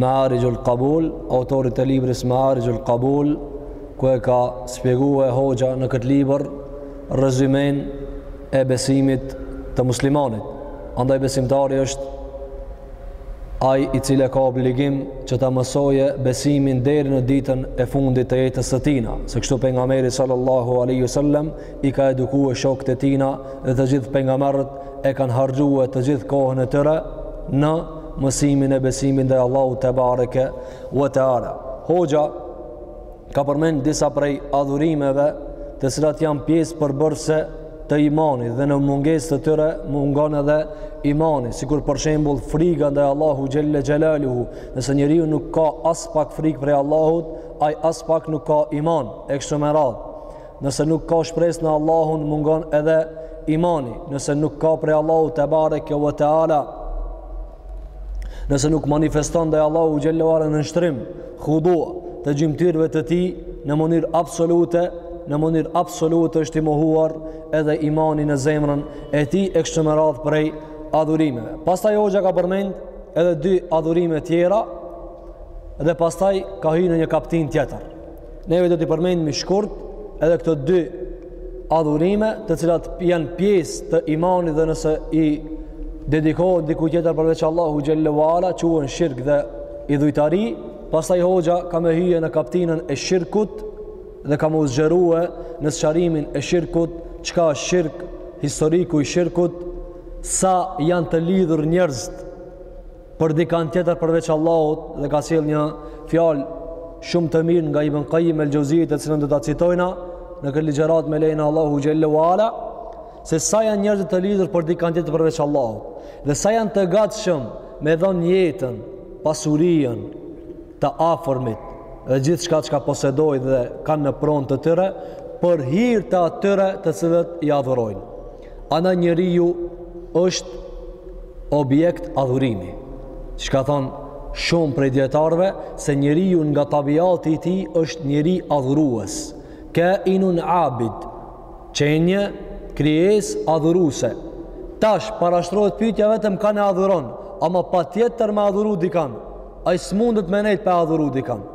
Me'arixhul Kabul, autorit e librit Me'arixhul Kabul, ku e ka spjegue hoxha në këtë libër, rezymen e besimit të muslimanit. Andaj besimtari është ai i cili e ka obligim që ta mësojë besimin deri në ditën e fundit të jetës së tina, se kështu pejgamberi sallallahu alejhi ue selem i ka edukue shokët e tina dhe të gjithë pejgamberët e kanë harxhue të gjithë kohën e tyre në mësimin e besimit ndaj Allahut tebareke ue teala. Hoxha ka përmend disa prej adhurimeve të cilat janë pjesë përbërëse të imanit dhe në mungesë të tyre mungon edhe imani, sikur për shembul friga ndaj Allahut xhele xhelaluhu, nëse njeriu nuk ka aspak frigë prej Allahut, ai aspak nuk ka iman, e kështu me radhë. Nëse nuk ka shpresë në Allahun, mungon edhe imani. Nëse nuk ka prej Allahut tebareke ue teala, nëse nuk manifeston ndaj Allahut xhele ue ala nënshtrim, khudua të gjymtyrëve të tij në mënyrë absolute, në mënyrë absolute është i mohuar edhe imani në zemrën e tij e kështu me radhë prej adhurimeve. Pastaj Hoxha ka përmend edhe dy adhurime tjera dhe pastaj ka hy në një kaptinë tjetër. Neve do t'i përmendmi shkurt edhe këto dy adhurime të cilat janë pjesë të imanit dhe nëse i dedikohen dikujt tjetër përveç Allahut xhele ue ala, quhen shirk dhe idhujtari, pastaj hoxha ka me hyje në kaptinën e shirkut dhe ka me u zgjerue në sqarimin e shirkut, çka është shirk, historiku i shirkut, sa janë të lidhur njerëzit për dikan tjetër përveç Allahut dhe ka sjell një fjalë shumë të mirë nga Ibn Kajim el-Xheuzi të cilën do ta citojna në këtë ligjëratë me lejen e Allahut xhele ue ala se sa janë njerëzit të lidhur për dikan tjetër përveç Allahut dhe sa janë të gatshëm me dhon jetën pasurinë të afërmit dhe gjithçka çka posedojnë dhe kanë në pronë të tyre për hir të atyre të cilët i adhurojnë Andaj njeriu është objekt adhurimi. Siç kanë thonë shumë prej dijetarëve, se njeriu nga tabiati i tij është njeri adhurues. Kainun abid, qenie, krijesë adhuruese. Tash, parashtrohet pytja vetëm kan e adhuron, ama patjetër me adhuru dikan. Ai s'mundet me nejtë pa e adhuru dikan.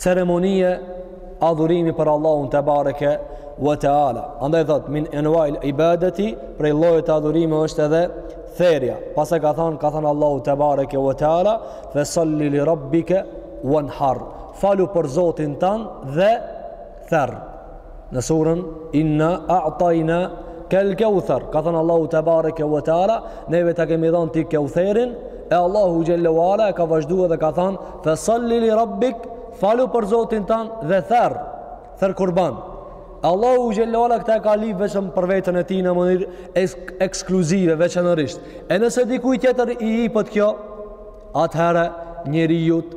ceremonie adhurimi për Allahun tebareke ue teala. Andaj thotë, min enuail ibadeti, prej llojeve të adhurimit është edhe therja. Pastaj ka thonë, ka thonë Allahu tebareke ue teala, fe salli li rabbike uenhar. Falu për Zotin tand dhe Therr, në surën Inna a'tajna kel keuthar, ka thënë Allahu te bareke ve teala, neve ta kemi dhënë ti keutherin, e Allahu xhellahu ala e ka vazhdu edhe ka thënë, fe sallili rabbik, falu për Zotin tan dhe therr, therr kurban. Allahu xhellahu ala këta e ka lip veçëm për veten e tij në mënyrë ekskluzive, veçanërisht. E nëse dikuj tjetër i ipet kjo, atëherë njeriut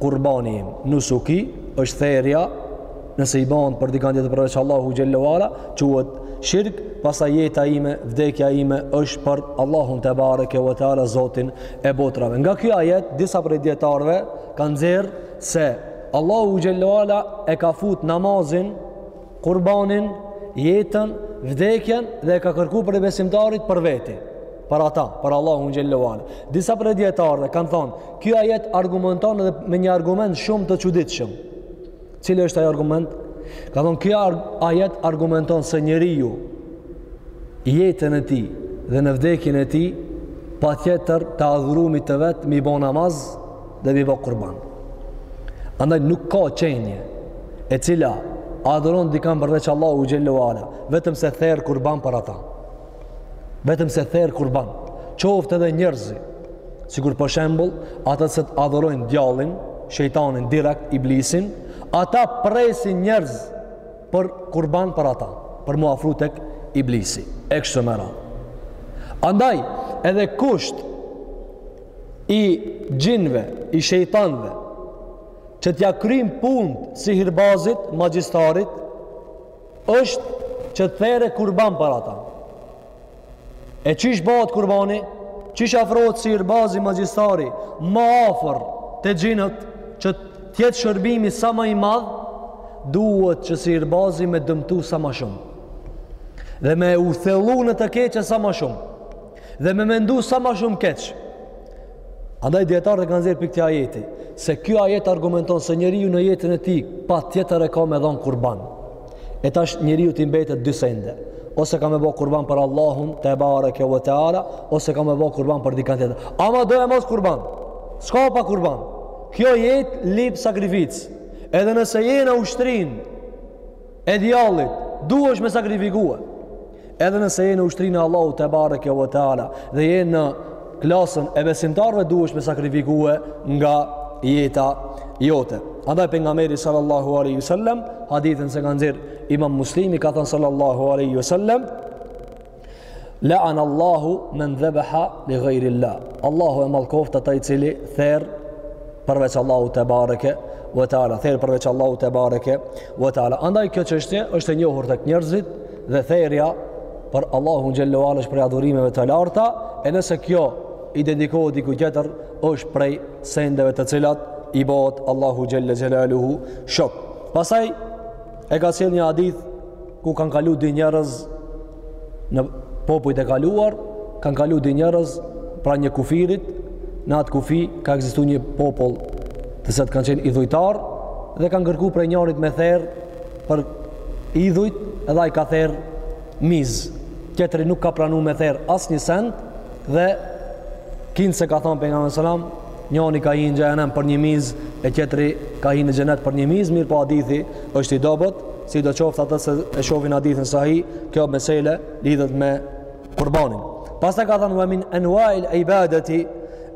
Kurbani im, nusuki, është therja, nëse i ban për dikan tjetër përveç Allahu xhellahu ala, quhet shirk, pastaj jeta ime, vdekja ime është për Allahun te bareke ve teala Zotin e botrave. Nga ky ajet disa prej dijetarëve kanë nxjerr se Allahu xhellahu ala e ka fut namazin kurbanin, jetën, vdekjen dhe e ka kërku prej besimtarit për veti, për ata, për Allahun xhellahu ala. Disa prej dijetarëve kanë thonë, kjo ajet argumenton edhe me një argument shumë të çuditshëm. Cili është ajo argument? Ka thonë, kjo ajet argumenton se njeriu, jetën e tij dhe në vdekjen e tij, patjetër të adhurumit të vet, m'i bo namaz, dhe m'i bo kurban. Andaj nuk ka qenie e cila adhuron dikan përveç Allahu xhellahu ala, vetëm se therr kurban për ata. Vetëm se therr kurban. Qoftë edhe njerëzi, sikur për shembull, ata që adhurojnë djallin, shejtanin direkt iblisin, ata presin njerëz për kurban për ata, për m'u afru tek iblisi. E kështu me ra. Andaj, edhe kusht i xhinve, i shejtanve, që t'ia kryjnë punët sihirbazit, magjistarit, është që të therë kurban për ata. E qish bëhet kurbani? Qish afrohet sihirbazi, magjistari, ma afër te xhinët, që të jetë shërbimi sa ma i madhë, duhet që sihirbazi me dëmtu sa ma shumë. Dhe me u thellu në të keqe sa ma shumë. dhe me mendu sa ma shumë keq andaj dijetarët kanë nxjerr prej këtij ajeti se kjo ajet argumenton se njeriu në jetën e tij patjetër e ka me dhonë kurban e tash njeriut i mbetet dy sende ose ka me bo kurban për Allahun te bareke ve teala ose ka me bo kurban për dikan tjetër ama doemos kurban s'ka pa kurban kjo jetë lip sakrificë edhe nëse je në ushtrinë E djallit, duhesh me sakrifikue. Edhe nëse je në ushtrinë e Allahu te bareke ve teala dhe je në klasën e besimtarëve duhesh me sakrifikue nga jeta jote. Andaj pejgamberi sallallahu alaihi wasallam hadithin se ka nxjerr Imam Muslimi ka thënë sallallahu alaihi wasallam La'an Allahu men dhabaha li ghayri Allah. Allahu e mallkoftë atë i cili therr përveç Allahu te bareke ve taala, therr përveç Allahu te bareke ve taala. Andaj kjo çështje është e njohur tek njerëzit dhe therrja për Allahun xhallahu ala është prej adhurimeve të larta, e nëse kjo i dedikohet diku tjetër, është prej sendeve të cilat i bëhet Allahu xhelle xhelaluhu shok. Pastaj E ka sjell një hadith ku kanë kalu dy njerëz në popujt e kaluar, kanë kalu dy njerëz pranë një kufirit, në atë kufi ka egzistu një popull të cilët kanë qenë idhujtar dhe kanë kërku prej njarit me therë për idhujt edhe ai ka therë mizë tjetri nuk ka pranu me therë asnjë send dhe kinë se ka thonë pejgamberi alejhi selam Njoni ka hi në xhehenem për një mizë e tjetri ka hi në xhenet për një mizë, mirëpo hadithi është i dobët, sido qoftë ata që e shofin hadithin sahih, kjo mesele lidhet me kurbanin. Pastaj ka thënë, ve min enuail ibadeti,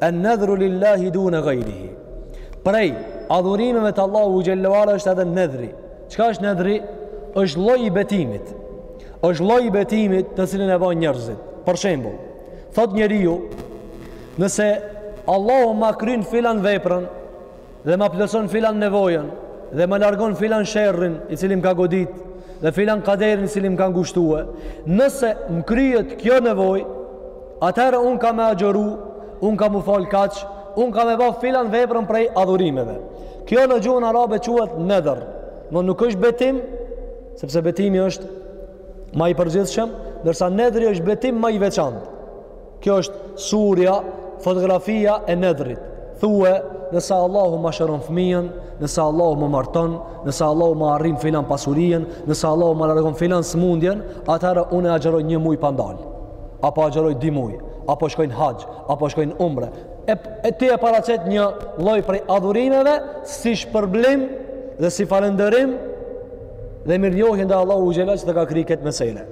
en nedhru lillahi dune gajrihi. Prej adhurimeve të Allahu xhelle ve ala është edhe nedhri. Çka është nedhri? Është lloj i betimit. Është lloj i betimit të cilin e bojnë njerëzit. Për shembul, thotë njeriu, Nëse Allahu ma kryn filan veprën dhe ma plotëson filan nevojën dhe ma largon filan sherrin i cili më ka godit dhe filan kaderin i cili më ka ngushtue, nëse më kryhet kjo nevojë, atëherë unë kam me agjëru, unë kam m'u falë kaq, unë kam me ba filan veprën prej adhurimeve. Kjo në gjuhën arabe quhet nedhër. Në nuk është betim, sepse betimi është ma i përgjithshem, ndërsa nedhri është betim ma i veçantë. Kjo është surja, fotografia e nedhrit. Thue, nëse Allahu ma shëron fëmijën, nëse Allahu më marton, nëse Allahu ma arrin filan pasurinë, nëse Allahu ma largon filan sëmundjen, atëherë unë e agjëroj një muj pa ndal, apo agjëroj dy muj, apo shkoj në haxh, apo shkoj në umre. E, e ti e paraqet një lloj prej adhurimeve si shpërblim dhe si falënderim dhe mirënjohje ndaj Allahut xhelle që të ka kry këtë mesele.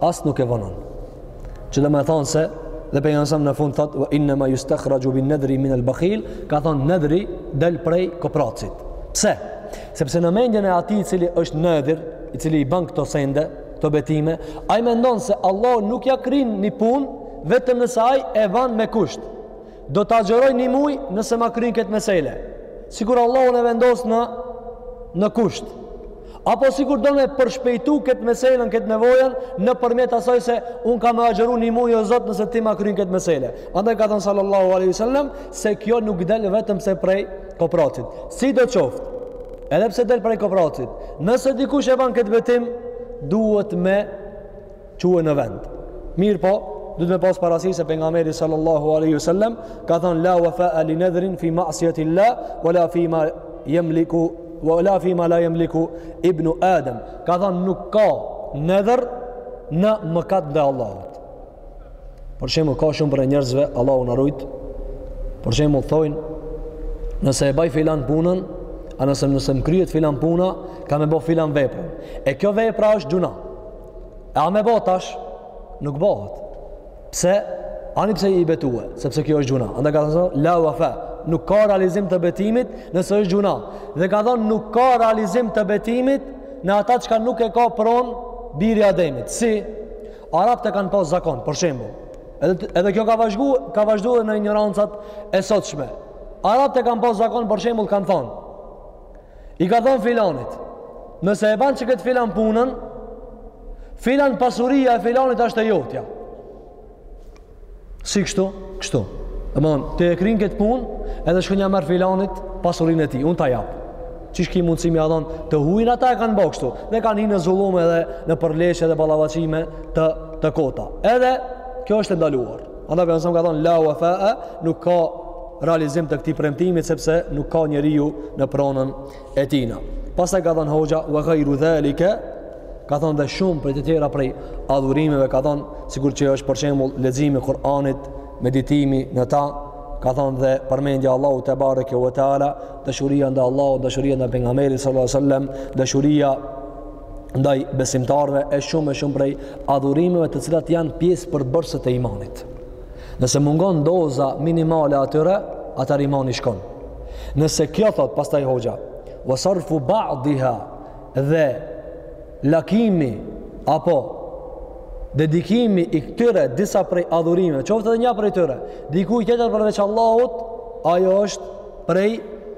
as nuk e vonon. Që do me thanë se edhe pejgamberi alejhi selam në fund thotë ua innama yustakhraju bin nadhri min al bakhil, ka thonë nedhri del prej kopracit. Pse? Sepse në mendjen e atij i cili është nadhir, i cili i bën këto sende, këto betime, ai mendon se Allahu nuk ia kryn një punë vetëm nëse ai e ban me kusht. Do ta agjëroj një muj nëse ma kryn këtë mesele. Sikur Allahun e vendos në, në kusht. Apo sikur do me përshpejtu këtë meselen, këtë nevojën, nëpërmjet asaj se unë kam me agjëru një muj o Zot nëse ti ma kryn këtë mesele. Andaj ka thënë sallallahu aleyhi wa sallam se kjo nuk del vetëm se prej kopracit. Sido qoftë, edhe pse del prej kopracit, nëse dikush e ban këtë betim, duhet me quhen në vend. Mirë po, duhet me pas parasysh se pejgamberi sallallahu aleyhi sallam, ka thonë la wa fa li nedhrin fi masijeti lah, wa la fi ma jemliku, wa la fi ma la jemliku ibnu Adem. Ka thonë nuk ka nedhr në mëkat ndaj Allahut. Për shembull ka shumë prej njerëzve, Allahu na rujt, për shembull thojnë, nëse e baj filan punën, a nëse nëse më kryet filan puna, ka me bo filan veprën. E kjo vepra është gjynah. E a me bo tash? Nuk bohet. Pse? Ani pse je betue, sepse kjo është gjynah. Andaj ka thënë se, la wafa, nuk ka realizim të betimit nëse është gjynah. Dhe ka thënë, nuk ka realizim të betimit në ata çka nuk e ka pronë biri i Ademit. Si? Arabët e kanë pas zakon, për shembull. Edhe, edhe kjo ka vazhdu, ka vazhdu dhe në injorancat e sotshme. Arabët e kanë pas zakon, për shembull, kanë thonë, I ka thënë filanit, nëse e banë që këtë filan punën, filan pasuria e filanit ashtë e jotja. Si kështu? Kështu. Domethonë, ti e kryn këtë punë, edhe shkon ja merr filanit pasurinë e tij, unë ta japë. Qysh ki mundësi m'ia dhonë të hujën, ata e kanë bë kështu, dhe kanë hinë në zullum edhe në përleshje dhe ballafaqime të, të kota. Edhe, kjo është e ndaluar. Andaj për nësëm ka thonë, la wafa nuk ka realizim të këtij premtimi sepse nuk e ka njeriu në pronën e tina. Pastaj ka thënë hoxha wa ghayru zalika ka thënë dhe shumë prej të tjera prej adhurimeve ka thënë sikur që është për shembull leximi i Kur'anit, meditimi në ta, ka thënë dhe përmendja e Allahut tebareke ve teala, dashuria ndaj Allahut, dashuria ndaj pejgamberit sallallahu alajhi wasallam, dashuria ndaj besimtarëve e shumë e shumë prej adhurimeve të cilat janë pjesë përbërëse të imanit. Nëse mungon doza minimale e tyre, atëherë imani shkon. Nëse kjo thot, pastaj hoxha, ve sarfu ba'diha dhe lakimi apo dedikimi i këtyre disa prej adhurime, qoftë edhe një prej tyre, dikujt tjetër përveç Allahut, ajo është prej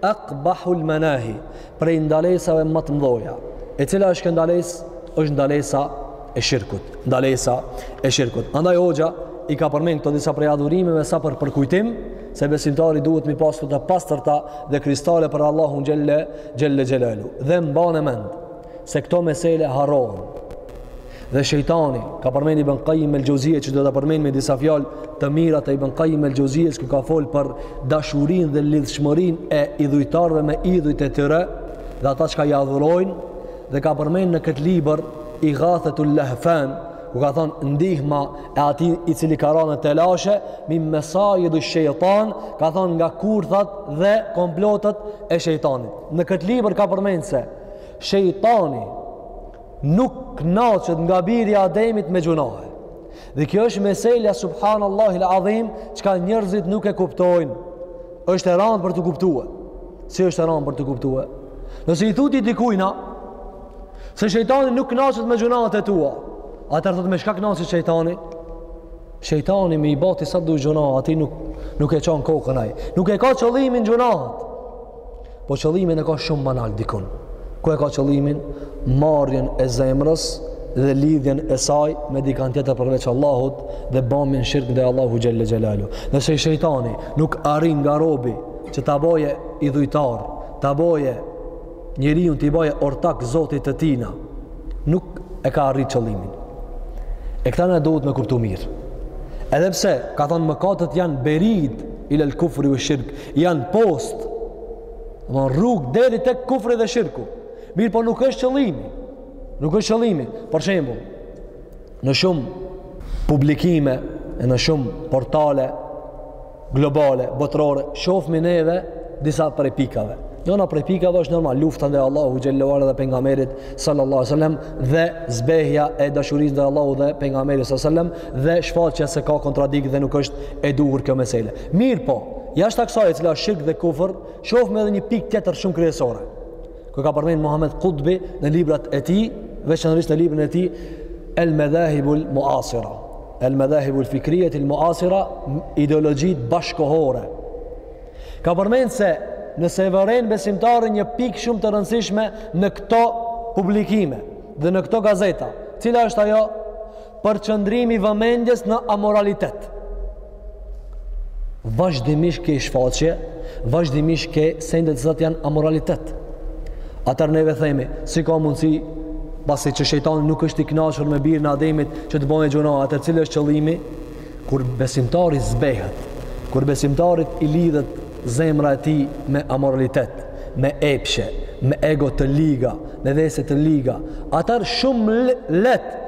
akbahul menahi. prej ndalesave më të mëdha. E cila është kjo ndalesë? Është ndalesa e shirkut. Ndalesa e shirkut. Andaj hoxha i ka përmend këto disa prej adhurimeve sa për përkujtim se besimtari duhet m'i pas këto të pastërta dhe kristale për Allahun xhelle, xhelle xhelalu. Dhe mba në mend se këto mesele harrohen. Dhe shejtani, ka përmend Ibn Qayyim el-Jauziye që do ta përmend me disa fjalë të mira të Ibn Qayyim el-Jauziye ku ka fol për dashurinë dhe lidhshmërinë e idhujtarëve me idhujt e tyre dhe ata çka i adhurojnë dhe ka përmend në këtë libër Igathetul lehfan ku ka thonë ndihma e atij i cili ka ra në telashe min mesajidi shejtan ka thonë nga kurthat dhe komplotet e shejtanit në këtë libër ka përmend se shejtani nuk kënaqet nga biri i Ademit me gjunahe. Dhe kjo është meselja subhanallahil adhim, çka njerëzit nuk e kuptojnë. Është e randë për t'u kuptue. Si është e randë për t'u kuptue? Nëse i thu ti dikujna se shejtani nuk kënaqet me gjunahet e tua, atëherë thotë me çka kënaqet shejtani? Shejtani me i bati sado gjunahe, ai ty nuk nuk e çan kokën ai. Nuk e ka qëllimin gjunahet. Po qëllimin e ka shumë banal dikun. Ku e ka qëllimin? Marrjen e zemrës dhe lidhjen e saj me dikan tjetër përveç Allahut dhe bamjen shirk ndaj Allahut xhel-le xhelaluhu. Nëse i shejtani nuk arrin nga robi që ta boje idhujtar, ta boje njeriun t'i boje ortak zotit të tijna, nuk e ka arrit qëllimin. E këtana duhet me kuptu mirë. Edhe pse, ka thonë mëkatët janë berid ilel kufri ve shirk, Janë postë, rrugë deri te kufri dhe shirku. Mirëpo nuk është qëllimi. Nuk është qëllimi. Për shembull, në shumë publikime e në shumë portale globale, botërore, shofmi neve disa prej pikave. Njana prej pikave është normal, lufta ndaj Allahut xhel-le ve ala dhe pejgamberit sallallahu alejhi ve sel-lem dhe zbehja e dashurisë ndaj Allahut dhe pejgamberit sallallahu sallam dhe shfaqja se ka kontradikt dhe nuk është e duhur kjo mesele. Mirëpo, jashtë kësaj e cila është shirk dhe kufër, shofmi edhe një pikë tjetër shumë kryesore. Ku ka përmend Muhammed Kutbi në librat e tij, veçanërisht në librin e tij El Medhahibul Muasira, El Medhahibul Fikrijjetil Muasira, ideologjitë bashkëkohore. Ka përmend se nëse e vëren besimtari një pikë shumë të rëndësishme në këto publikime dhe në këto gazeta, cila është ajo Përqendrimi i vëmendjes në amoralitet. Vazhdimisht ke shfaqje, vazhdimisht ke sende të cilat janë amoralitet. Atëherë neve themi, si ka mundësi pasi që shejtani nuk është i kënaqur me birin e Ademit që të bojë gjunah, atëherë cili është qëllimi kur besimtari zbehet, kur besimtarit i lidhet zemra e tij me amoralitet, me epshe, me ego të liga, me vese të liga, atëherë shumë lehtë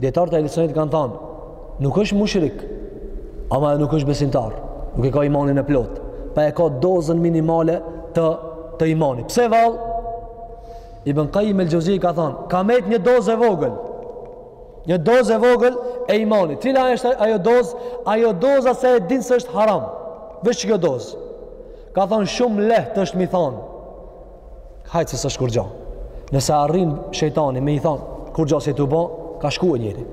Dijetarët e Ehli Sunnetit kanë thanë, nuk është mushrik, ama e nuk është besimtar, nuk e ka imanin e plot, po e ka dozën minimale të, të imanit. Pse valë? Ibn Kajim el-Xhevzi ka thonë, ka met një dozë e vogël, një dozë e vogël e imanit. Cila është ajo dozë? Ajo doza se e din se është haram, veç që kjo dozë. Ka thanë shumë lehtë është me i thanë, Hajt se s'osht kurgjo. Nëse arrin shejtani me i thonë, kurgjo s'je tu bo, ka shku ai njeri.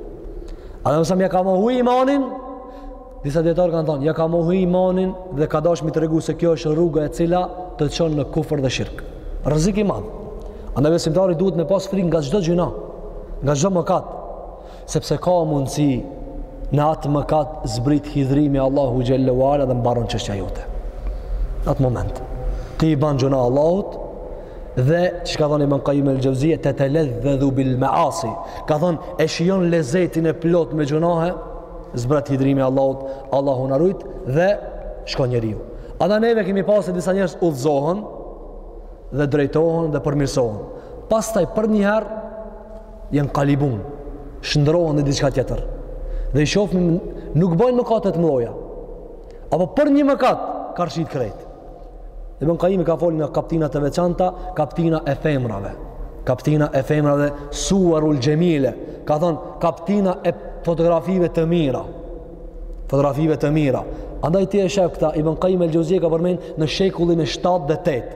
A dhe nëse ja ka mohu imanin, disa dijetarë kanë thonë, ja ka mohu imanin dhe ka dasht me i tregu se kjo është rruga e cila të çon në kufër dhe shirk. Rrezik i madh. Andaj besimtari duhet me pas frikë nga çdo gjynah, nga çdo mëkat. Sepse ka mundësi në atë mëkat zbret hidhërimi i Allahut xhelle ve ala dhe mbaron çështja jote. Në atë moment. Ti i ban gjynah Allahut dhe çka ka thonë Ibn Kajim el-Xhevzije teteledhdhedhu bil measi. Ka thonë e shijon lezetin e plotë me gjynahe zbret hidhërimi i Allahut Allahu na rujt dhe shkon njeriu. Andaj neve kemi pa se disa njerëz udhëzohen dhe drejtohen dhe përmirësohen. Pastaj përnjëherë jenkalibun, shndërrohen dhe diçka tjetër. Dhe i shofim, nuk bojnë mëkate të mdhaja. Apo për një mëkat, ka rrëshqit krejt. Ibn Kajimi ka fol në kaptina të veçanta, kaptina e femrave. Kaptina e femrave, suarul xhemile. Ka thonë, kaptina e fotografive të mira. Fotografive të mira. Andaj ti e shef këta, Ibn Kajim el-Xhevzije ka përmend në shekullin e 7 dhe 8.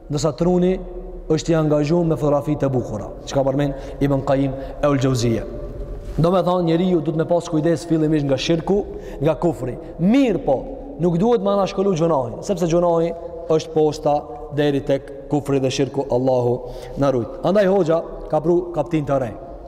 Ndërsa truni është i angazhuar me fotografi të bukura, çka përmend Ibn Kajim el-Xhevzije. Domethonë njeriu duhet me pas kujdes fillimisht nga shirku, nga kufri. Mirëpo, nuk duhet me anashkalu gjynahin, sepse gjynahi është posta deri tek kufri dhe shirku Allahu na rujt. Andaj hoxha ka pru kaptinë të re.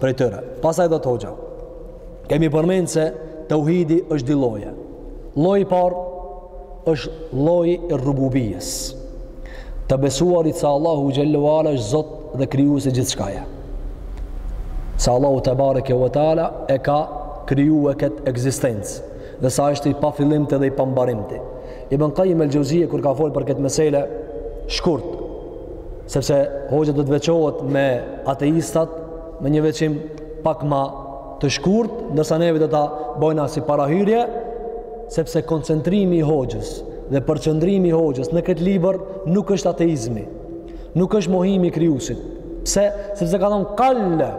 prej tyre. Pastaj thot hoxha. Kemi përmend se teuhidi është dy lloje. Lloji i parë është lloji i rububijes. Të besuarit se Allahu xhelle ve ala është zot dhe krijues i gjithçkaje. Se Allahu tebareke ve teala e ka kriju këtë ekzistencë dhe se është i pafillimtë dhe i pambarimtë. Ibn Kajim el-Xhevzije kur ka fol për këtë mesele shkurt. sepse hoxha do të veçohet me ateistat me një veçim pak ma të shkurt, ndërsa neve do ta bojna si parahyrje, sepse koncentrimi i hoxhës dhe përqendrimi i hoxhës në këtë libër nuk është ateizmi, nuk është mohimi i krijuesit. Pse? Sepse ka thonë kalle,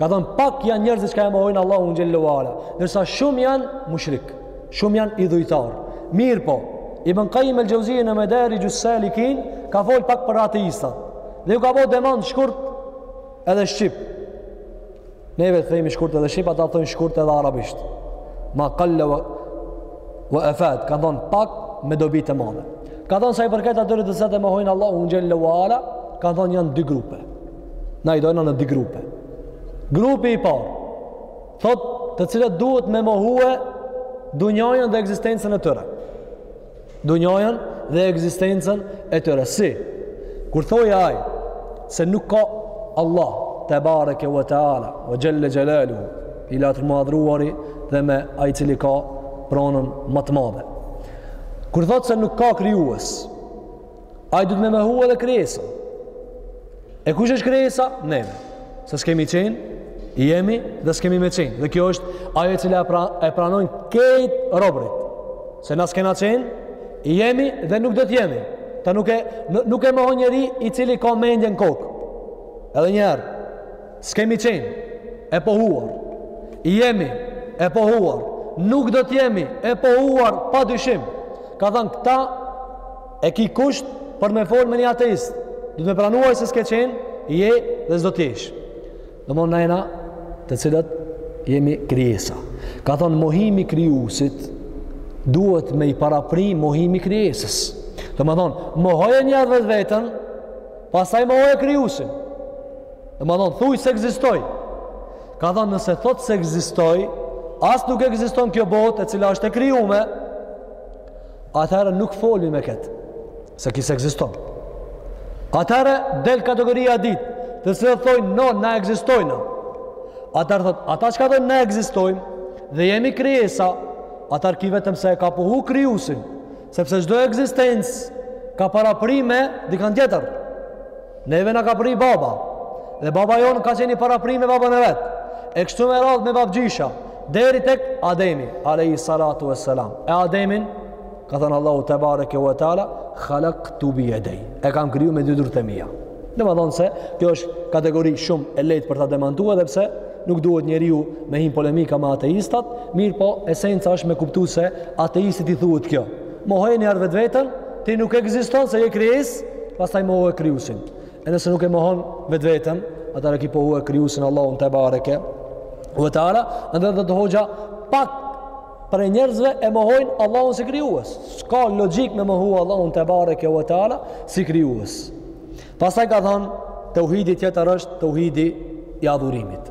ka thonë pak janë njerëzit çka e mohojnë Allahun xhelle ve ala, ndërsa shumë janë mushrikë. Shumë janë idhujtarë. Mirëpo, Ibn Kajim el-Xhevzije në Medarixhus-salikin, ka fol pak për ateistat. Dhe ju ka bo demant shkurt edhe shqip. Neve themi shkurt edhe shqip, ata thonë shkurt edhe arabisht. Ma kalle ve, ve efad, ka thonë pak me dobi të madhe. Ka thonë sa i përket atyre të cilët e mohojnë Allahun xhelle ve ala, ka thonë janë dy grupe. Na i dajna në dy grupe. Grupi i parë, Thot, të cilat duhet me mohue dunjajën dhe egzistencën e tyre. Dunjajën dhe egzistencën e tyre. Si? Kur thojë ai, se nuk ka Allah, tebareke ve teala, ve xhele xhelaluhu, i lartmadhëruari dhe me ai i cili ka pronën më të madhe. Kur thot se nuk ka krijues, Ai duhet me mohu edhe krijesën. E kush është krijesa? Ne. Se s'kemi qenë, jemi dhe s'kemi me qenë. Dhe kjo është ajo e cila e, pra, e pranojnë kejt robtë. Se na s'kena qenë, jemi dhe nuk do të jemi. Kta nuk e, nuk e mohon njeri i cili ka mendje në kokë. Edhe njëherë, s'kemi qenë, e pohuar. Jemi, e pohuar. Nuk do të jemi, e pohuar, pa dyshim. Ka thënë këta, E ki kusht për me folë me një ateist. Do t'më pranojë se s'ke qenë, je dhe s'do t'jesh. Domethënë na të cilët jemi krijesa. Ka thonë mohimit të krijusit duhet me i parapri mohimi i krijesës. Domethonë, mohoje njëherë vetveten, pastaj mohoje krijusin. Domethonë, thuj s'egzistoj. Ka thonë, nëse thot s'egzistoj, as nuk egziston kjo botë e cila është e krijume, atëherë nuk fol me këtë, se ky s'egziston. Atëherë del kategoria e dytë, të cilët thojnë, jo, na egzistojmë. Atëherë thot, ata që kanë thonë na egzistojmë, dhe jemi krijesa, atëherë ky vetëm se e ka pohu krijusin, sepse çdo egzistencë ka parapri me dikën tjetër. Neve na ka pri baba. Dhe baba jonë ka qenë i parapri me babën e vet. E kështu me radhë me babgjysha. Deri tek Ademi, alejhi salatu ve selam. E Ademin, ka thënë Allahu tebareke ve teala, khalaktu bi jedej. E kam kriju me dy durt e mia. Domethonë se, kjo është kategori shumë e lejtë për ta demantua, edhe pse nuk duhet njeriu me hi n'polemika me ateistat, mirëpo esenca është me kuptu se ateistit i thuhet kjo. Mohoje njiherë vetveten, ti nuk egziston se je krijesë, pastaj mohoje krijusin. E nëse nuk e mohon vetveten, atëherë e ki pohu krijusin Allahun tebareke ue teala, andaj thotë hoxha, pak prej njerëzve e mohojnë Allahun si krijues. S'ka logjikë me mohu Allahun tebareke ue teala, si krijues. Pastaj ka thonë, teuhidi tjetër është teuhidi i adhurimit.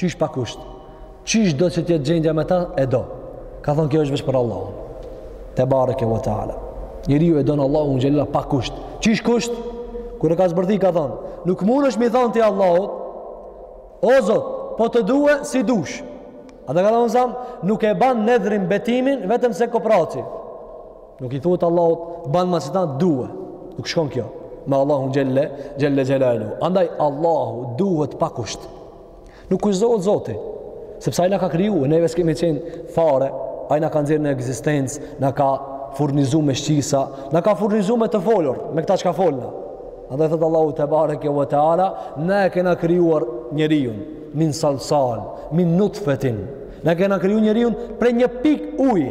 Qysh pa kusht? Qysh do që të jetë gjendja me ta? E do. Ka thonë kjo është veç për Allahun. Tebareke ve teala. Njeriu e donë Allahun xhele ala pa kusht. Qysh kusht? Kur e ka zbërthy ka thonë, nuk mundësh me i thonë ti Allahut, o Zot, po të du e si dush. A dhe ka thonë zamë, nuk e ban nedhrin betimin, vetëm se koprraci. Nuk i thuhet Allahut banma si ta due. Nuk shkon kjo me Allahun xhele xhelaluhu. Andaj Allahu duhet pa kusht. Nuk kushtëzohet Zoti, sepse ai na ka kriju, neve s'kemi qenë fare, ai na ka nxjerrë në ekzistencë, na ka furnizu me shqisa, na ka furnizu me të folur, me këta që ka folna. Andaj thotë Allahu tebareke ve teala, ne e kena krijuar njeriun, min salsal, min nutfetin, ne kena kriju njeriun prej një pikë uji,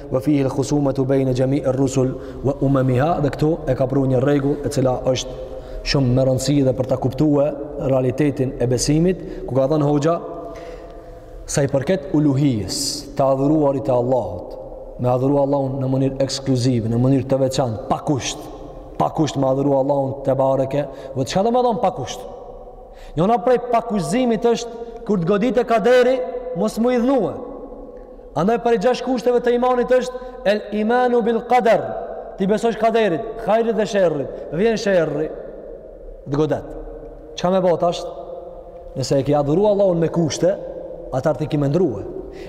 wa fihi al-khusumatu bayna jami' ar-rusul wa umamiha dhe këtu e ka pru një rregull e cila është shumë me rëndësi dhe për ta kuptuar realitetin e besimit ku ka thënë hoxha sa i përket uluhijes të adhuruarit e Allahut me adhuru Allahun në mënyrë ekskluzive në mënyrë të veçantë pa kusht pa kusht me adhuru Allahun tebareke dhe çka domethonë pa kusht njëra prej pakushtëzimit është kur të goditë kaderi mos m'u idhnue Andaj prej gjashtë kushteve të imanit është el imanu bil kader, t'i besosh kaderit, hajrit dhe sherrit, vjen sherri, të godet. Çka me bo tashti? Nëse e ki adhuru Allahun me kushte, atëherë ti ki me ndrrue.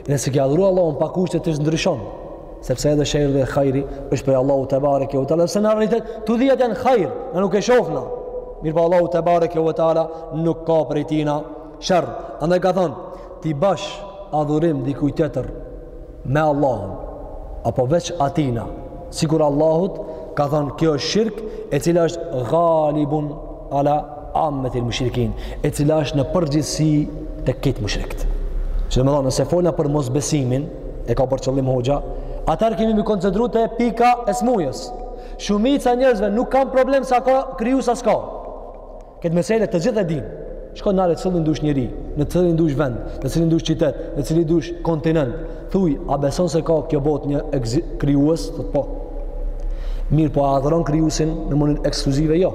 Nëse ki adhuru Allahun pa kushte, ti s'ndryshon. Sepse edhe sherri dhe hajri është prej Allahut tebareke ve teala se në realitet, të dyjat janë hajr, na nuk e shofna. Mirëpo Allahu tebareke ve teala, nuk ka prej tina, Sherr, andaj ka thonë, t'i bash adhurim dikuj tjetër me Allahun, apo veç atina, sikur Allahut, ka thonë, kjo është shirk, e cila është galibun ala ammetil mushrikin, e cila është në përgjithësi te krejt mushrikt. Që domethonë, nëse folna për mosbesimin, e ka për qëllim hoxha, atëherë kemi m'u koncentru te pika e smujës. Shumica e njerëzve nuk kanë problem se a ka krijues a s'ka. Këtë mesele të gjithë e dinë. Shko nale cilin dush njeri, në të cilin dush vend, në të cilin dush qytet, në të cilin dush kontinent. Thuj, a beson se ka kjo botë një krijues? Thot po. Mirëpo, a adhuron krijuesin në mënyrë ekskluzive? Jo.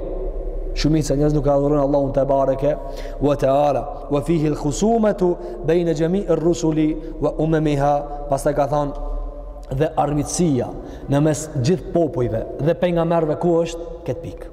Shumica e njerëzve nuk e adhurojnë Allahun tebareke ve teala. Wa fihi al-khusumatu bayna jami' ar-rusuli wa umamiha. Pastaj ka thënë dhe armiqësia në mes gjithë popujve dhe pejgamberëve ku është këtë pikë.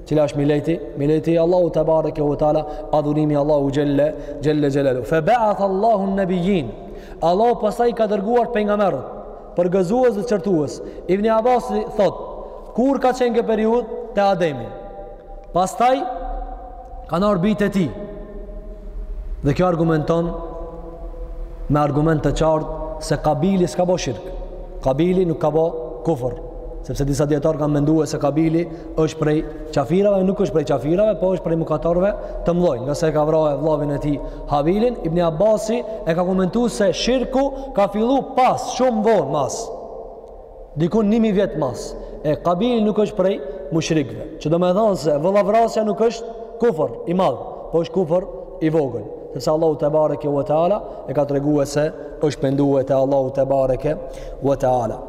Cila është mileti? Mileti i Allahut tebareke ve teala, adhurimi i Allahut xhele xhelaluhu. Fe beathe Allahu nnebijin. Allahu pastaj ka dërguar pejgamberët, përgëzues dhe qortues. Ibni Abbas thot, kur ka qenë kjo periudë te Ademi? Pastaj, kanë ardh bijtë e tij. Dhe kjo argumenton, me argument të qartë, se Kabili s'ka bo shirk. Kabili nuk ka bo kufër. sepse disa dijetarë kanë menduar se Kabili është prej qafirave, nuk është prej qafirave, po është prej mëkatorëve të mëdhenj. Ngase ka vrarë vllavin e tij Habilin, Ibn Abbasi e ka komentuar se shirku ka fillu pas shumë vonë mas. Diku 1000 vjet mas. E Kabili nuk është prej mushrikëve. Që do me thonë se vëllavrasja nuk është kufër i madh, po është kufër i vogël. Sepse Allahu tebareke ue teala e ka treguar se është penduar te Allahu tebareke ue teala.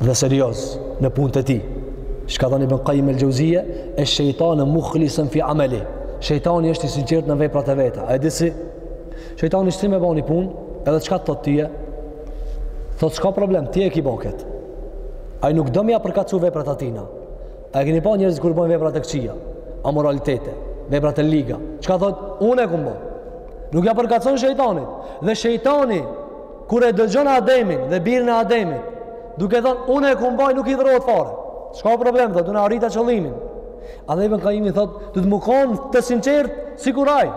dhe serioz në punët e tij. Çka thotë Ibn Kajim el-Xhevzije, esh-shejtan muhlisan fi amali. Shejtani është i sinqert në veprat e veta. A e di si? Shejtani t'shti me bo ni punë, edhe çka t'thot tye? Thot çka problem, ti e ke bo kët. Ai nuk do me ia përkatësu veprat atina. A e keni pa njerëz kur bëjnë vepra të këqija, amoralitete, vepra të liga? Çka thot? Unë e kum bo. Nuk ja përkatëson shejtanit. Dhe shejtani Kur e dëgjon Ademin dhe birin e Ademit, duke thënë unë e kum bo, ai nuk hidhërohet fare. Çka problem thot una arrita qëllimin. Andaj Ibn Kajimi thot, duhet me kon të sinqert sikur ai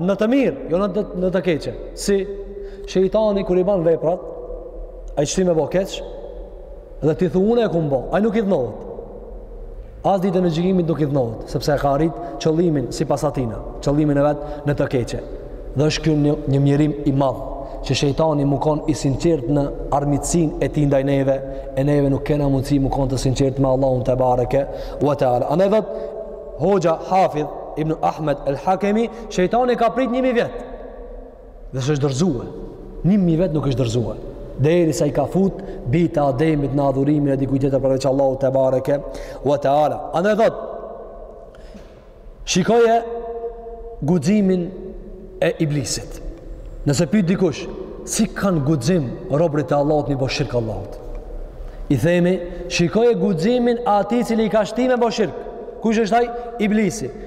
në të mirë, jo në të, në të keqe. Si shejtani kur i bën veprat, ai t'shti me bo keq dhe ti thu unë e kum bo. Ai nuk idhnohet. As ditën e gjykimit nuk idhnohet, sepse e ka arrit qëllimin sipas atina, qëllimin e vet në të keqe. Dhe është ky një, një mjerim i madh që shejtani me kon i sinqert në armiqësinë e tij ndaj neve, e neve nuk kena mundësi me kon të sinqert me Allahun tebareke ue teala. Andaj thot Hoxha Hafidh Ibn Ahmed El Hakemi, shejtani ka prit 1000 vjet. Dhe s'është dorëzuar. Një mijë vjet nuk është dorëzuar. Derisa i ka fut bijt e Ademit në adhurimin e dikujt tjetër përveç Allahut tebareke ue teala. Andaj thot Shikoje guximin e iblisit. Nëse pyet dikush, si kanë guxim robrit e Allahut me i bo shirk Allahut. I themi, shikoje guximin e atij i cili i ka shti me bo shirk. Kush është ai? Iblisi.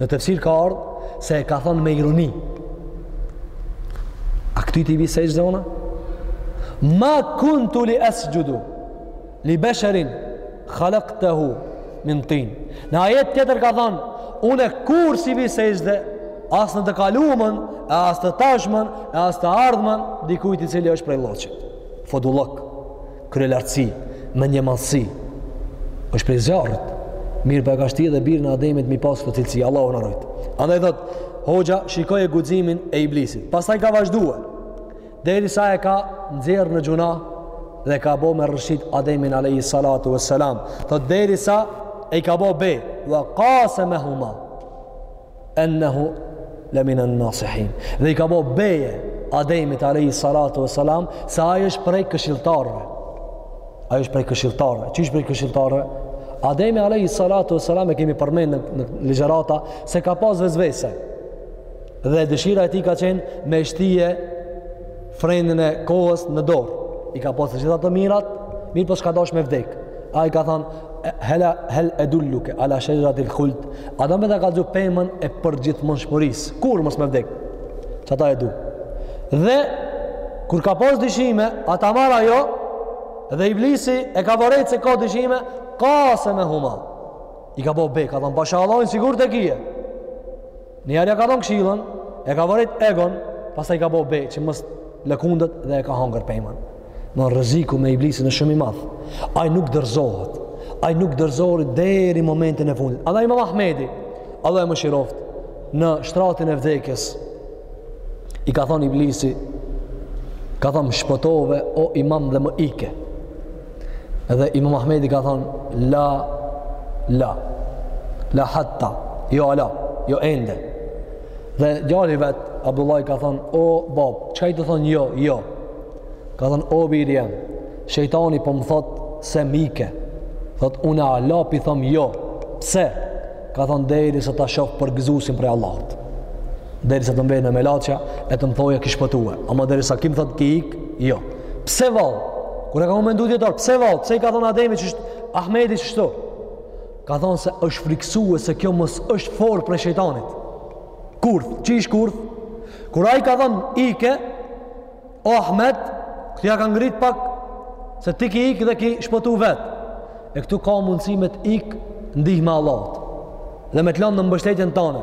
Në tefsir ka ardhë se e ka thonë me ironi. A këtij t'i bi sexhde una? Ma kuntu li esxhude li besherin halaktehu min tin. Në ajet tjetër ka thonë, unë kurrë s'i bi sexhde, as në të kalumën, e as të tashmën, e as të ardhmën, dikujt i cili është prej lloçit. Fodullëk. Kryelartësi, mendjemadhësi. është prej zjarrit. Mirëpo e ka shti dhe birin e Ademit me i pasë këto cilësi. Allahu na rujtë. Andaj thotë hoxha, shikoje guximin e iblisit. Pastaj ka vazhdue derisa e ka nxjerr në gjynah dhe e ka bo me rrëshqit Ademin alejhi salatu ue selam. Thotë, derisa ai ka bo be. Ve kasemehuma. Innehu le minen nasihin. Dhe i ka bo be Ademit Alejhi Salatu ue Selam se ai është prej këshilltarëve. Ai është prej këshiltarëve. Çi ish prej këshiltarëve? Ademi Alejhi Salatu ue Selam e kemi përmend në, në ligjërata se ka pas vesvese. Dhe dëshira e tij ka qenë me shtije frenin e kohës në dorë. I ka pas të gjitha të mirat, mirëpo s'ka dash me vdek. A i ka thanë hel edulluke ala shajratil khuld. A do me ta kallzu pemën e përgjithmonshmërisë? Kur mos me vdek. Qata e du. Dhe kur ka pas dyshime, a ta marr a jo, dhe iblisi e ka vërejt se ka dyshime, ka nis me u hamë. I ka bo be, ka thënë, pasha Allahun sigurt e kije. Një herë ia ka dhonë këshillën, e ka vërejt egon, pastaj ka bo be që mos lëkundet dhe e ka hangër pemën. Dmth rreziku me iblisin është shumë i madh. Ai nuk dorëzohet. Ai nuk dorëzohet deri në momentin e fundit. Edhe Imam Ahmedi, Allahu e mëshiroftë, në shtratin e vdekjes i ka thënë iblisi ka thënë shpëtove o imam dhe më ike Edhe Imam Ahmedi ka thonë, la, la, la hatta, jo ala, jo ende. Dhe djali i vet, Abdullahi ka thonë, o bab, çka je tu thonë, jo, jo. Ka thonë, o biri jem, shejtani po më thotë se m'ike. Thotë, unë ala pi thomë, jo, pse? Ka thonë, derisa ta shoh përgëzuesin prej Allahut. Derisa të m'vijnë melaqja, e të më thojnë ki shpëtue. Ama derisa ky m'thotë, ki ik, jo. Pse vallë? Kur e ka komentu dijetari, pse vallë? Pse i ka thonë Ademi ç'është Ahmedi kshtu? Ka thonë se është frikësue se kjo mos është forë prej shejtanit. Kurth, çi ish kurth? Kur ai ka thonë ike, o Ahmed, këtu ia ka ngrit pak se ti ki ik dhe ki shpëtu vet. E këtu ka mundësi me të ik ndihma e Allahut dhe me të lanë në mbështetjen tane.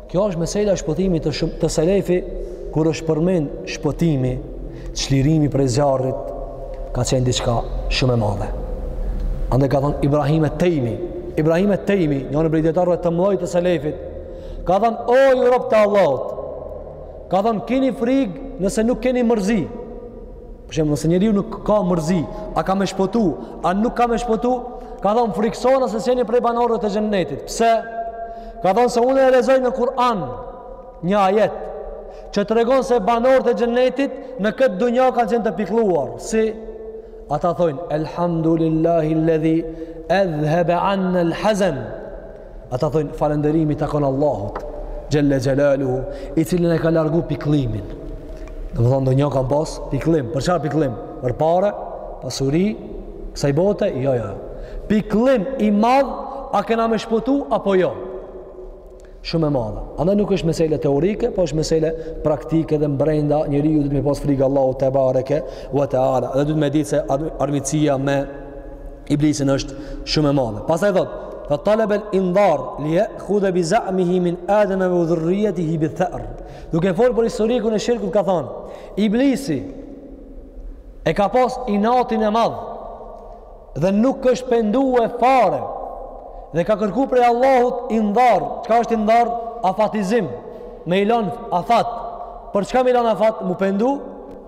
Kjo është meselja e shpëtimit te, shumë, te selefi, kur është përmend shpëtimi, çlirimi prej zjarrit, ka qenë diçka shumë e madhe. Andaj ka thënë Ibrahim et-Tejmi, Ibrahim et-Tejmi, njëni prej dijetarëve të mdhoj të selefit, ka thënë, o, ju robë të Allahut, ka thënë, keni frikë nëse nuk keni mërzi, Për shembull, nëse njeriu nuk ka mërzi, a ka me shpëtu, a nuk ka me shpëtu, ka thon frikësona se s'jeni prej banorëve të xhennetit. Pse? Ka thon se unë e lexoj në Kur'an një ajet që tregon se banorët e xhennetit në këtë dunja kanë qenë të pikëlluar. Si ata thojnë, "Elhamdulillahi alladhi adhhaba 'anna al-hazan." Ata thojnë falënderimi i takon Allahut, Xhelle Xhelaluhu, i cili na e ka largu pikllimin. Domethonë, ndonjë kanë pas pikllim. Për çfarë pikllim? Për pare, pasuri, të kësaj bote? Jo, jo. Pikllim i madh, a kena me shpëtu, apo jo? Shumë e madhe. Andaj nuk është mesele teorike, po është mesele praktike dhe mbrenda njeriu duhet me pas frikë Allahun tebareke ve teala. Dhe duhet me ditë se armiqësia me iblisin është shumë e madhe. Pastaj thotë, fa talab al indar li ya'khudha bi za'mihi min adama wa dhurriyyatihi bi tha'r. Duke fol për historikun e shirkut ka thonë, iblisi e ka pas inatin e madh dhe nuk është pendue fare dhe ka kërku prej Allahut indar, çka është indar? Afatizim. Me i lon afat. Për çka me i lon afat? M'u pendu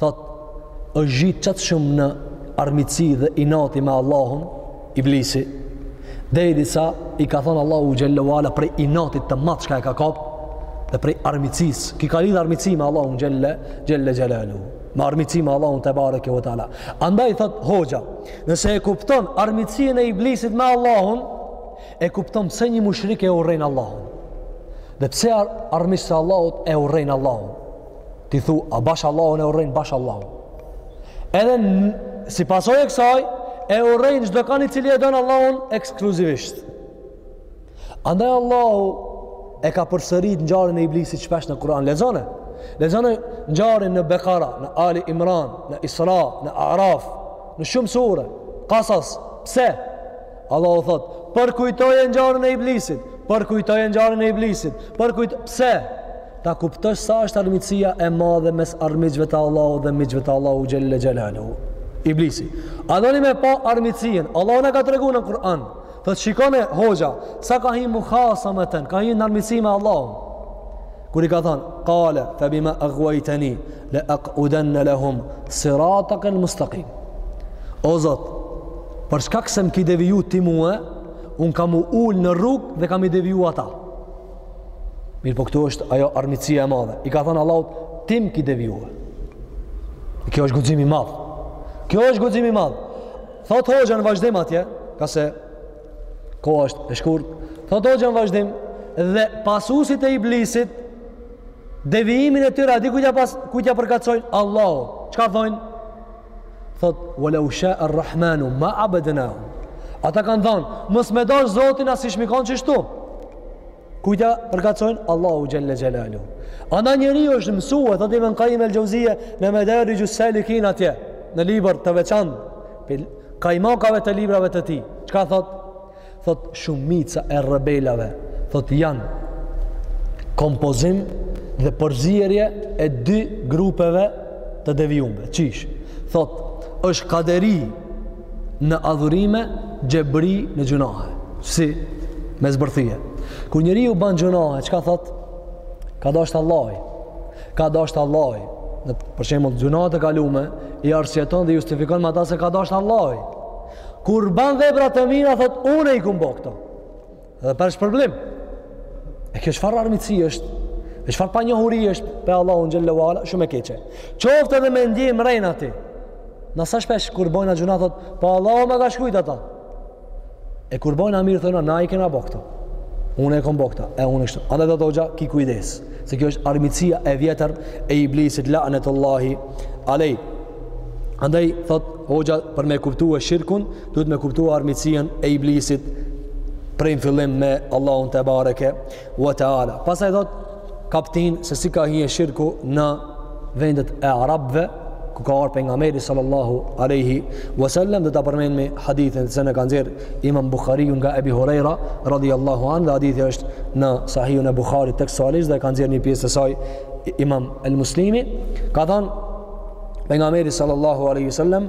Thotë, është ngjitë qaq shumë në armiqësi dhe inati me Allahun, iblisi, derisa i ka thonë Allahut xhelle ve ala prej inatit të madh çka e ka kapë, dhe prej armiqësisë, që ka lidhë armiqësi me Allahun xhelle, xhelle xhelaluhu, me armiqësi me Allahun tebareke ve teala. Andaj thotë hoxha, nëse e kupton armiqësinë e iblisit me Allahun, e kupton pse një mushrik e urren Allahun. Dhe pse armiqtë e Allahut e urrejnë Allahun. Ti thu, a bash Allahun e urrejnë? Bash Allahun. Edhe si pasojë e kësaj, e urrejnë çdokënd i cili e don Allahun ekskluzivisht. Andaj Allahu e ka përsërit ngjarjen e iblisit shpesh në Kur'an. Lexone, lexone ngjarjen në Bekara, në Ali Imran, në Isra, në Araf, në shumë sure, Kasas, pse? Allahu thotë, përkujtoje ngjarjen e iblisit, përkujtoje ngjarjen e iblisit, përkujt pse? Ta kuptosh sa është armiqësia e madhe mes armiqve të Allahut dhe miqve të Allahut xhelle xhelaluhu. Iblisi. A doni me pa armiqësinë? Allahu na ka tregu në Kur'an. Thotë shikone hoxha, sa ka hi n'muhasameten, ka hi në armiqësi me Allahun. Kur i ka thënë, "Qale fa bima aghwaytani" le akudanne lehum siratakel mustakim o Zot për shkak se më ki deviju ti mua unë kam m'u ulë në rrugë dhe kam m'i deviju ata mirëpo këtu është ajo armiqësia e madhe i ka thënë Allahut ti më ki deviju kjo është guxim i madh kjo është guxim i madh thotë hoxha në vazhdim atje ka se Koha është e shkurt. Thotë hoxha n'vazhdim, dhe pasuesit e iblisit, devijimin e tyre, a di kujt ia pas, kujt ia përkatësojnë, Allahut, çka thojnë? Thotë, ve leu shae rrahmanu, ma abednahum. Ata kanë thonë, mos me dashtë Zoti, asë i shmikon që shtu. Kujt ta përkasojnë, Allahu xhel-le xhelaluhu. Ana njeriu është mësue thot Ibn Kajim el Xhevzije në Medarixhus-salikin atje në libër të veçant prej kajmakave të librave të tij. Çka thot? Thot shumica e rebelave thot janë kompozim dhe përzierje e dy grupeve të devijume. Qysh? Thot është kaderi në adhurime xhebri në gjynahe si me zbërthye kur njeriu ban gjynahe çka thot ka dosht Allahi ka dosht Allahi për shembull gjynahet e kalume i arsyeton dhe i justifikon me ata se ka dosht Allahi kur ban vepra të mira thot unë i kom bo këto Dhe pra është problem. E kjo çfarë armiqësie është, e çfarë panjohurie është për Allahun xhel-le ue ala, shumë e keqe. Qoftë edhe mendje me rrejt ati. Na sa shpesh, kur bojmë naj gjynah, thot, pa po Allahu ma ka shkrujt ata. E kur bojmë naj mirë, thona, na i kena bo kta. Unë e kom bo kta, e unë e kështu. Andaj thot hoxha, ki kujdes. Se kjo është armiqësia e vjetër e iblisit, la'netullahi alejh. Andaj, thot, hoxha, për me kuptue shirkun, Duhet me kuptu armiqësinë e iblisit prej në fillim me Allahun tebareke ue teala. Pastaj thotë kaptin se si ka hi shirku në vendet e Arabve, ku ka ardh pejgamberi sallallahu aleyhi ue sellem, do ta përmenmi hadithin se na ka nxjerr imam Buhariu nga Ebi Hurejra, radhiallahu anhu, dhe hadithi është në sahihun e Buharit tekstualisht dhe ka nxjerr një pjesë të saj imam el muslimi, ka thonë pejgamberi sallallahu aleyhi ue sellem,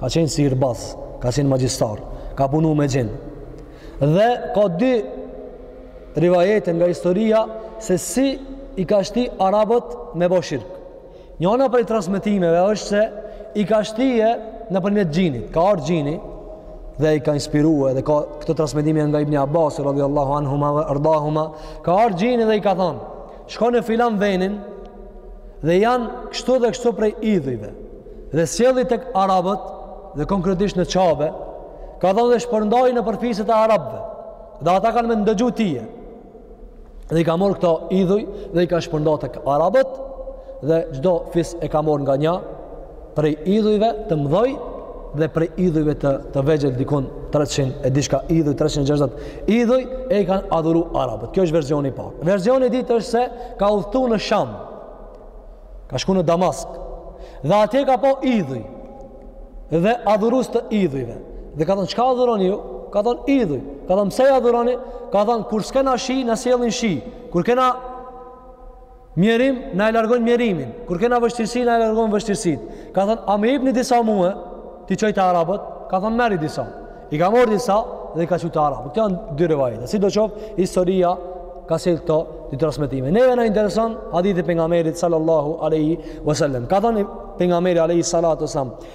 Ka qenë sihirbaz, ka qenë magjistar, ka punu me xhinë. Dhe ka dy rivajete nga historia se si i ka shti arabët me bo shirkë. Njona prej transmetimeve është se i ka shtie nëpërmjet xhinit. Ka ardh xhini dhe i ka inspiru edhe ka këtë transmetim nga Ibni Abbas, radhiallahu anhuma ue ardahuma. Ka ardh xhini dhe i ka thonë, Shko në filan venin ku janë kështu dhe kështu prej idhujve. Dhe sjelli tek arabët dhe konkretisht në Qabe, ka thonë dhe shpërndaji nëpër fiset e arabëve. Dhe ata kanë me ndëgju tije. Dhe i ka morr këto idhuj dhe i ka shpërnda tek arabët dhe çdo fis e ka morr nga nja prej idhujve të mdhoj dhe prej idhujve të, të vegjël dikun 300 e diçka idhuj 360 idhuj e i kanë adhuru arabët kjo është versioni i parë versioni i dytë është se ka udhëtu në sham ka shku në damask dhe atje ka po idhuj dhe adhurus të idhujve dhe ka thonë çka adhuroni ju ka thonë idhuj ka thonë pse i adhuroni ka thonë kur s'kena shi na sjellin shi kur kena Mjerim, na e largojnë mjerimin. Kur kena vështirësi, na e largojnë vështirësitë. Ka thonë, a m'i ipni disa mue, t'i çoj te arabët, ka thonë, merri disa. I ka marrë disa dhe i ka çu te arabët. Këto janë dy rivajete. Sido qoftë, historia ka sjellë këto dy transmetime. Neve na intereson hadithi i pejgamberit, sallallahu alejhi ve sellem. Ka thonë, pejgamberi, alejhi salatu ve selam,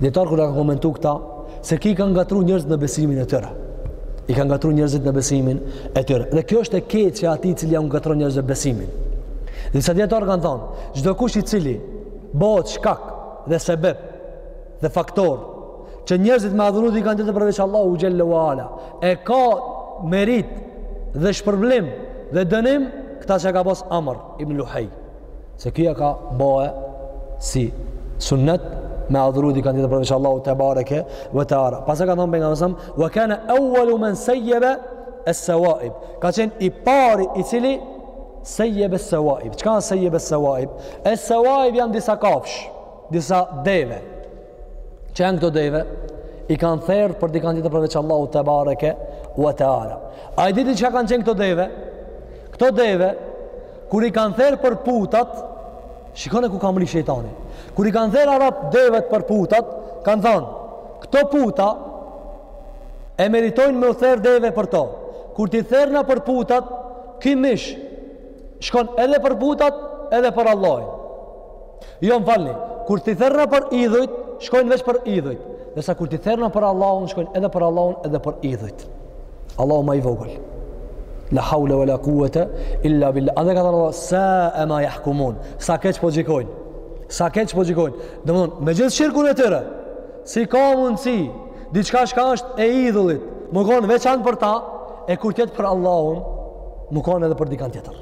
Dijetarët kur e kanë komentu këta, se ky i ka ngatrru njerëzit në besimin e tyre. I ka ngatrru njerëzit në besimin e tyre. Dhe kjo është e keqe e atij i cili jau ngatrron njerëzve besimin. Disa dijetarë kanë thonë, çdokush i cili bëhet shkak dhe sebep dhe faktor që njerëzit me adhuru dikan tjetër përveç Allahut xhel-le ve ala. E ka meritë dhe shpërblim dhe dënim këta që e ka pas Amr ibn Luhej. Se ky e ka bo si sunnet me adhuru dikan tjetër përveç Allahut tebareke ve teala. Pastaj ka thonë pejgamberi alejhi selam, ve kane evvelu men sejjebe es-sevaib. Ka qenë i pari i cili sejjebe es-sevaib. Çka a sejjebe es-sevaib? Es-sevaib janë disa kafshë, disa deve. Ça janë këto deve? I kanë therë për dikan tjetër përveç Allahut tebareke ve teala. A i diti çka kanë qenë këto deve? Këto deve, Kur i kanë therë për putat, shikone ku ka mrri shejtani. Kur i kanë therë arabët devet për putat, kanë thonë, këto puta e meritojnë me u therë deve për to. Kur t'i therna për putat, ky mish, shkon edhe për putat, edhe për Allahin. Jo, më falni, kur t'i therna për idhujt, shkojnë veç për idhujt. Derisa kur t'i therna për Allahun, shkojnë edhe për Allahun, edhe për idhujt. Allahu ma i vogël. La haule wa la kuvete, illa billah. Andaj ka thonë Allahu, sae ma jahkumun, sa keq po gjikojnë. Sa keq po gjikojnë. Domethonë, me gjithë shirkun e tyre, si ka mundësi, diçka shka është e idhullit, me konë veçan për ta, e kur t'jetë për Allahun, me konë edhe për dikan tjetër.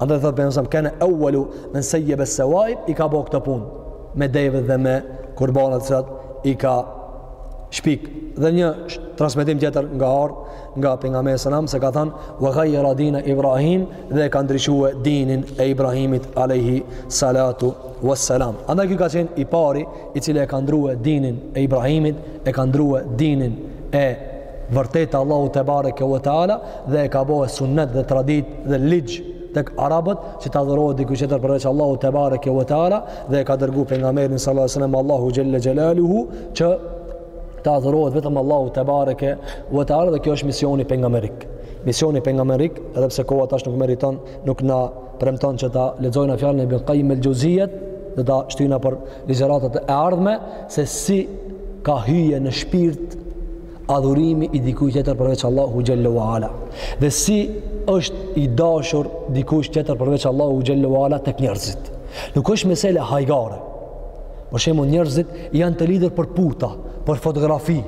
Andaj thotë pejgamberi alejhi selam, kane evvelu men sejjebe es-sevaib, i ka bo këto punë, me devet dhe me kurbanat të cilat i ka shpik. Dhe një transmetim tjetër na ka ardhë nga pejgamberi alejhi selam, se ka thënë, ve gajjere dine Ibrahim, dhe e ka ndryshue dinin e Ibrahimit, alejhi salatu ve selam. Andaj ky ka qenë i pari, i cili e ka ndrrue dinin e Ibrahimit, e ka ndrrue dinin e Ibrahimit, vërtetë Allahu tebareke ve teala dhe e ka bo sunnet dhe traditë dhe ligj tek arabët që të adhurohet dikush tjetër përveç Allahut tebareke ve teala dhe e ka dërguar pejgamberin sallallahu alejhi ve sellem Allahu xhelle xhelaluhu që të adhurohet vetëm Allahu tebareke ve teala dhe kjo është misioni pejgamberik misioni pejgamberik edhe pse koha tash nuk meriton nuk na premton që ta lexojna fjalën e Ibn Qayyim el-Xheuzijes dhe ta shtyjna për ligjëratat e ardhme se si ka hyje në shpirt adhurimi i dikujt tjetër përveç Allahut xhel-le ue ala dhe si është i dashur dikush tjetër përveç Allahut xhel-le ue ala tek njerëzit. Nuk është mesele hajgare. Për shembull njerëzit janë të lidhur për puta, për fotografi,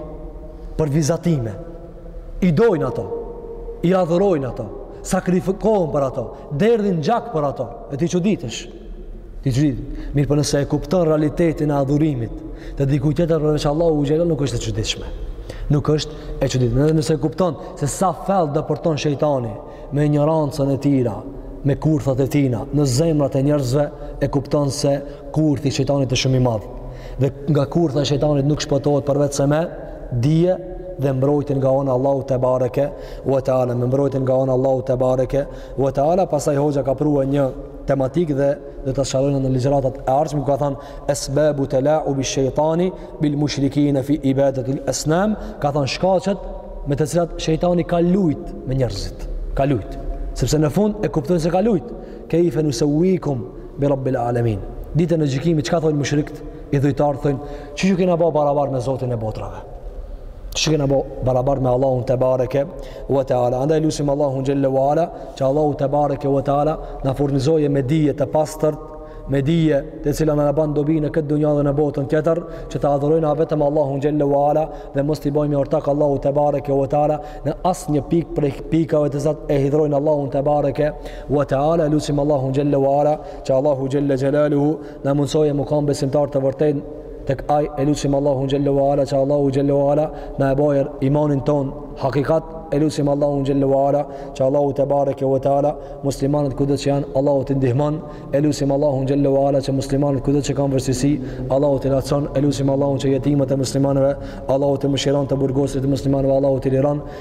për vizatime. I dojnë ato, i adhurojnë ato. sakrifikohen për ato, derdhin gjak për ato, e ti çuditesh. Ti çuditesh. Mirëpo nëse e kupton realitetin e adhurimit, të dikujt tjetër përveç Allahut xhel-le, nuk është e çuditshme. Nuk është e çuditshme. Dhe nëse e kupton se sa fell depërton shejtani me injorancën e tira, me kurthat e tina, në zemrat e njerëzve, e kupton se kurthi i shejtanit është shumë i madh. Dhe nga kurtha e shejtanit nuk shpëtohet përveçse me dije dhe mbrojtën nga ana e Allahut tebareke, wa taala me mbrojtjen nga ana e Allahut tebareke wa taala pasaj hoxha ka pru një tematikë edhe do ta, inshallah në ligjëratat e ardhshme ku ka thënë esbabu tala'ubi shejtani bil mushrikin fi ibadati al asnam ka thënë shkaqet me të cilat shejtani ka lujt me njerëzit ka lujt sepse në fund e kuptojnë se ka lujt kayfa nusawikum bi rabbil alamin ditën e gjykimit çka thonë mushrikt idhujtarët thonë qysh ju kena bë barabar me Zotin e botrave qysh ju kena bo barabar me Allahun tebareke ue teala. Andaj e lusim Allahun xhel-le ue ala, që Allahu tebareke ue teala na furnizojë me dije të pastërt, me dije e cila na ban dobi në këtë dunja dhe në botën tjetër, që ta adhurojna vetëm Allahun xhel-le ue ala dhe mos t'i bojmë ortak Allahut tebareke ue teala në asnjë pikë prej pikave të cilat e hidhërojnë Allahun tebareke ue teala. Lusim Allahun xhel-le ue ala, që Allahu xhel-le xhelaluhu Na mundësojë me kan besimtarë të vërtetë tek ai e lusim Allahun xhel-le wa ala që Allahu xhel-le wa ala na e bojë imanin tonë hakikat e lusim Allahun xhel-le wa ala që Allahu tebareke wa teala muslimanët kudo që janë Allahu t'i ndihmon e lusim Allahun xhel-le wa ala që muslimanët kudo që kanë vështirësi Allahu t'i lehtëson e lusim Allahun që jetimat e muslimanëve Allahu t'i mëshiron të burgosurit e muslimanëve Allahu t'i liron